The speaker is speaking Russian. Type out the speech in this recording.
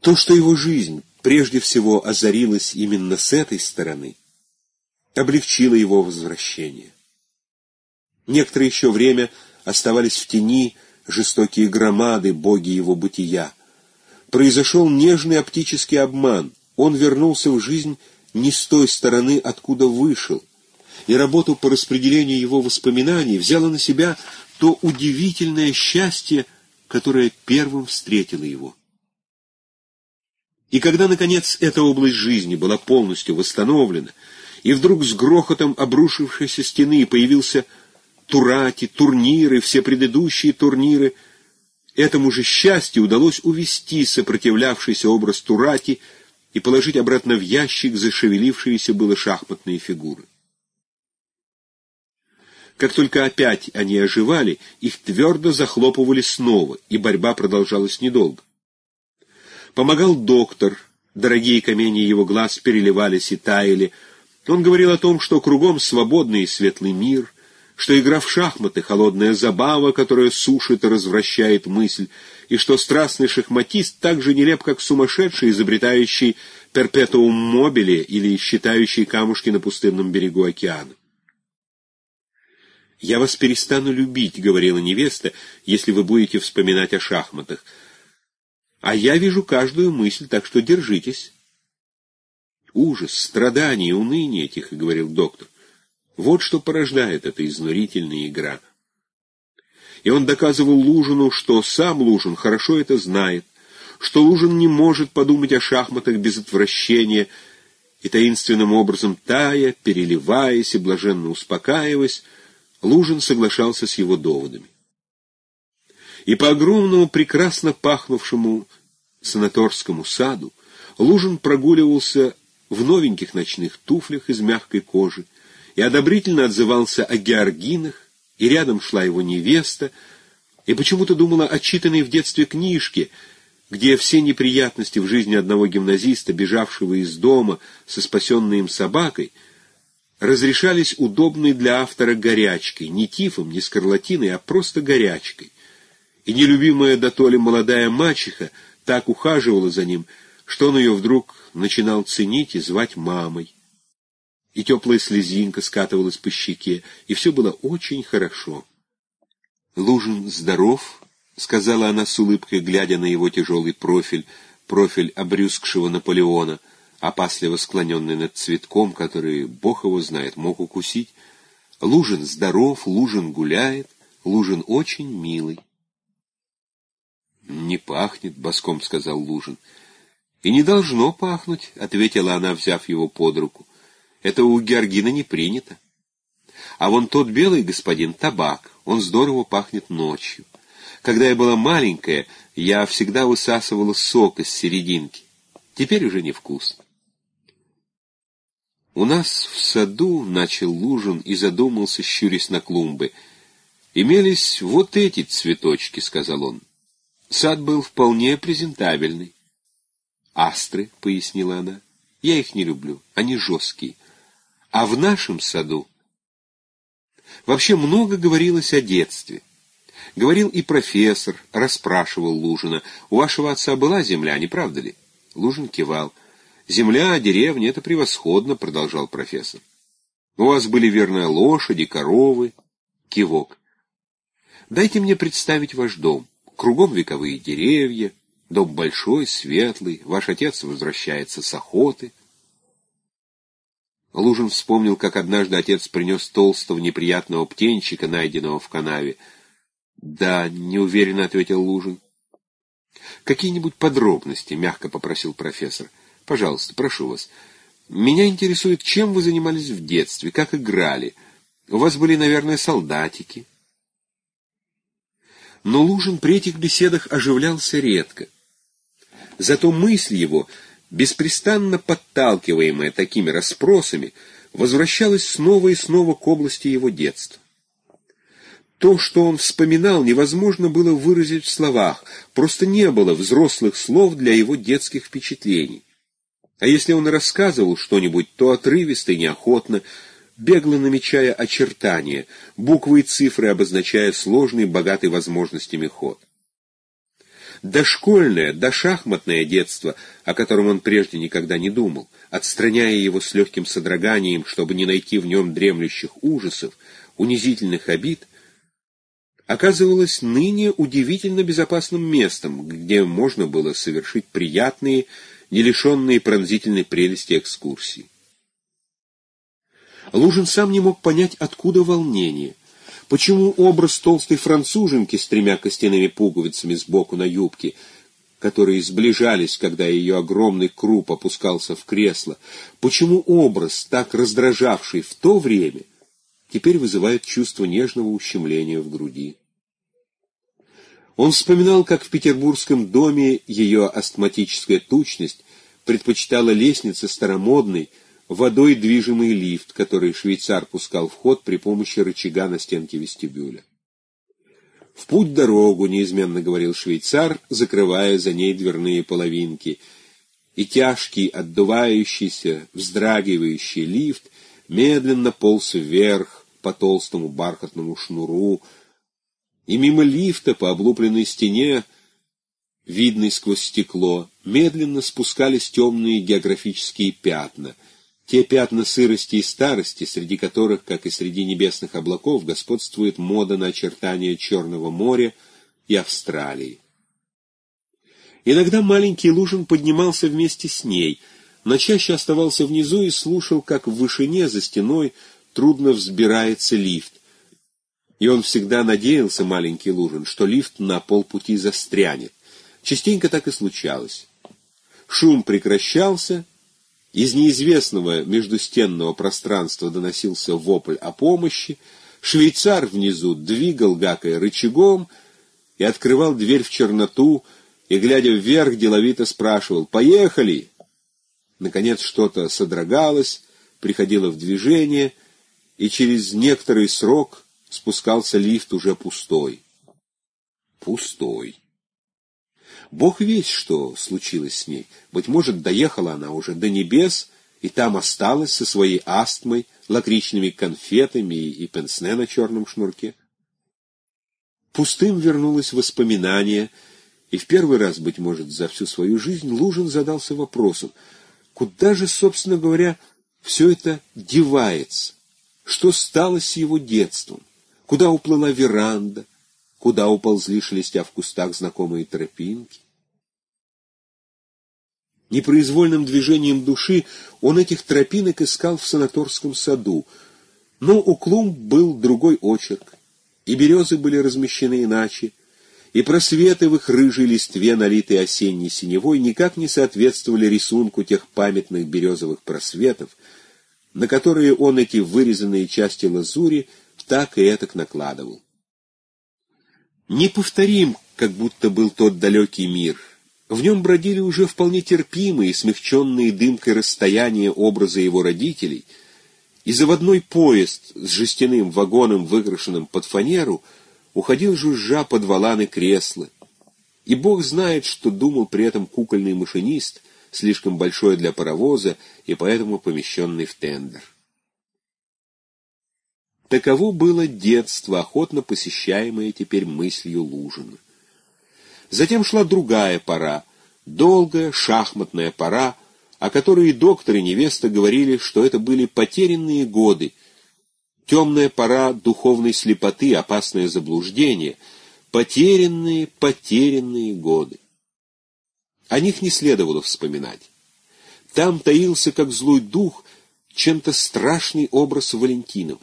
То, что его жизнь прежде всего озарилась именно с этой стороны, облегчило его возвращение. Некоторое еще время оставались в тени жестокие громады, боги его бытия. Произошел нежный оптический обман. Он вернулся в жизнь не с той стороны, откуда вышел, и работу по распределению его воспоминаний взяла на себя то удивительное счастье, которое первым встретило его. И когда, наконец, эта область жизни была полностью восстановлена, и вдруг с грохотом обрушившейся стены появился Турати, турниры, все предыдущие турниры, этому же счастью удалось увести сопротивлявшийся образ Турати и положить обратно в ящик зашевелившиеся было шахматные фигуры. Как только опять они оживали, их твердо захлопывали снова, и борьба продолжалась недолго. Помогал доктор, дорогие камни его глаз переливались и таяли. Он говорил о том, что кругом свободный и светлый мир, что игра в шахматы — холодная забава, которая сушит и развращает мысль, и что страстный шахматист так же нелеп, как сумасшедший, изобретающий перпетуум мобили или считающий камушки на пустынном берегу океана. «Я вас перестану любить», — говорила невеста, — «если вы будете вспоминать о шахматах. А я вижу каждую мысль, так что держитесь». «Ужас, страдания, уныние», — тихо говорил доктор. «Вот что порождает эта изнурительная игра». И он доказывал Лужину, что сам Лужин хорошо это знает, что Лужин не может подумать о шахматах без отвращения, и таинственным образом тая, переливаясь и блаженно успокаиваясь, Лужин соглашался с его доводами. И по огромному, прекрасно пахнувшему санаторскому саду Лужин прогуливался в новеньких ночных туфлях из мягкой кожи и одобрительно отзывался о георгинах, и рядом шла его невеста, и почему-то думала о читанной в детстве книжке, где все неприятности в жизни одного гимназиста, бежавшего из дома со спасенной им собакой, разрешались удобной для автора горячкой, не тифом, не скарлатиной, а просто горячкой. И нелюбимая до толи молодая мачеха так ухаживала за ним, что он ее вдруг начинал ценить и звать мамой. И теплая слезинка скатывалась по щеке, и все было очень хорошо. «Лужин здоров?» — сказала она с улыбкой, глядя на его тяжелый профиль, профиль обрюзгшего Наполеона — опасливо склоненный над цветком, который, бог его знает, мог укусить. Лужин здоров, Лужин гуляет, Лужин очень милый. «Не пахнет», — боском сказал Лужин. «И не должно пахнуть», — ответила она, взяв его под руку. «Это у Георгина не принято. А вон тот белый господин — табак, он здорово пахнет ночью. Когда я была маленькая, я всегда высасывала сок из серединки. Теперь уже невкусно. «У нас в саду, — начал Лужин и задумался, щурясь на клумбы, — имелись вот эти цветочки, — сказал он. Сад был вполне презентабельный. «Астры», — пояснила она, — «я их не люблю, они жесткие. А в нашем саду...» Вообще много говорилось о детстве. Говорил и профессор, расспрашивал Лужина. «У вашего отца была земля, не правда ли?» Лужин кивал. «Земля, деревня — это превосходно», — продолжал профессор. «У вас были, верно, лошади, коровы». Кивок. «Дайте мне представить ваш дом. Кругом вековые деревья, дом большой, светлый, ваш отец возвращается с охоты». Лужин вспомнил, как однажды отец принес толстого неприятного птенчика, найденного в канаве. «Да», — неуверенно ответил Лужин. «Какие-нибудь подробности?» — мягко попросил профессор. Пожалуйста, прошу вас. Меня интересует, чем вы занимались в детстве, как играли. У вас были, наверное, солдатики. Но Лужин при этих беседах оживлялся редко. Зато мысль его, беспрестанно подталкиваемая такими расспросами, возвращалась снова и снова к области его детства. То, что он вспоминал, невозможно было выразить в словах, просто не было взрослых слов для его детских впечатлений. А если он рассказывал что-нибудь, то отрывисто и неохотно, бегло намечая очертания, буквы и цифры обозначая сложный, богатый возможностями ход. дошкольное, дошахматное детство, о котором он прежде никогда не думал, отстраняя его с легким содроганием, чтобы не найти в нем дремлющих ужасов, унизительных обид, оказывалось ныне удивительно безопасным местом, где можно было совершить приятные, не лишенные пронзительной прелести экскурсии. Лужин сам не мог понять, откуда волнение. Почему образ толстой француженки с тремя костяными пуговицами сбоку на юбке, которые сближались, когда ее огромный круп опускался в кресло, почему образ, так раздражавший в то время, теперь вызывает чувство нежного ущемления в груди? Он вспоминал, как в петербургском доме ее астматическая тучность предпочитала лестнице старомодной, водой движимый лифт, который швейцар пускал в ход при помощи рычага на стенке вестибюля. «В путь дорогу», — неизменно говорил швейцар, закрывая за ней дверные половинки, и тяжкий, отдувающийся, вздрагивающий лифт медленно полз вверх по толстому бархатному шнуру, и мимо лифта по облупленной стене, видной сквозь стекло, медленно спускались темные географические пятна — те пятна сырости и старости, среди которых, как и среди небесных облаков, господствует мода на очертания Черного моря и Австралии. Иногда маленький Лужин поднимался вместе с ней, но чаще оставался внизу и слушал, как в вышине за стеной трудно взбирается лифт. И он всегда надеялся, маленький Лужин, что лифт на полпути застрянет. Частенько так и случалось. Шум прекращался, из неизвестного междустенного пространства доносился вопль о помощи, швейцар внизу двигал, гакая рычагом, и открывал дверь в черноту, и, глядя вверх, деловито спрашивал «Поехали!». Наконец что-то содрогалось, приходило в движение, и через некоторый срок спускался лифт уже пустой. Пустой. Бог весь, что случилось с ней. Быть может, доехала она уже до небес, и там осталась со своей астмой, лакричными конфетами и пенсне на черном шнурке. Пустым вернулось воспоминание, и в первый раз, быть может, за всю свою жизнь Лужин задался вопросом, куда же, собственно говоря, все это девается? Что стало с его детством? Куда уплыла веранда? Куда уползли, шелестя в кустах, знакомые тропинки. Непроизвольным движением души он этих тропинок искал в санаторском саду, но у клумб был другой очерк, и березы были размещены иначе, и просветы в их рыжей листве, налитые осенней синевой, никак не соответствовали рисунку тех памятных березовых просветов, на которые он эти вырезанные части лазури так и этак накладывал. Неповторим, как будто был тот далекий мир. В нем бродили уже вполне терпимые, смягченные дымкой расстояния образа его родителей, и заводной поезд с жестяным вагоном, выкрашенным под фанеру, уходил жужжа под валаны кресла. И бог знает, что думал при этом кукольный машинист, слишком большой для паровоза и поэтому помещенный в тендер. Таково было детство, охотно посещаемое теперь мыслью Лужина. Затем шла другая пора, долгая шахматная пора, о которой и доктор, и невеста говорили, что это были потерянные годы, темная пора духовной слепоты, опасное заблуждение, потерянные, потерянные годы. О них не следовало вспоминать. Там таился, как злой дух, чем-то страшный образ Валентинова.